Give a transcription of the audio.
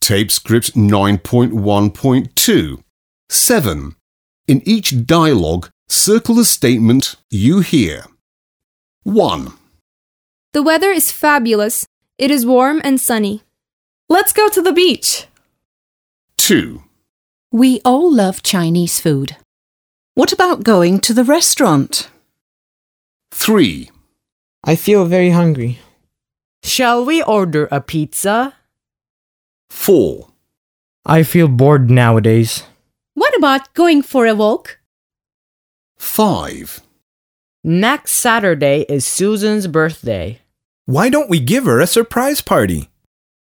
Tape script 9.1.2. 7. In each dialogue, circle the statement you hear. 1, The weather is fabulous. It is warm and sunny. Let's go to the beach. 2, We all love Chinese food. What about going to the restaurant? 3, I feel very hungry. Shall we order a pizza? 4, I feel bored nowadays. What about going for a walk? 5, Next Saturday is Susan's birthday. Why don't we give her a surprise party?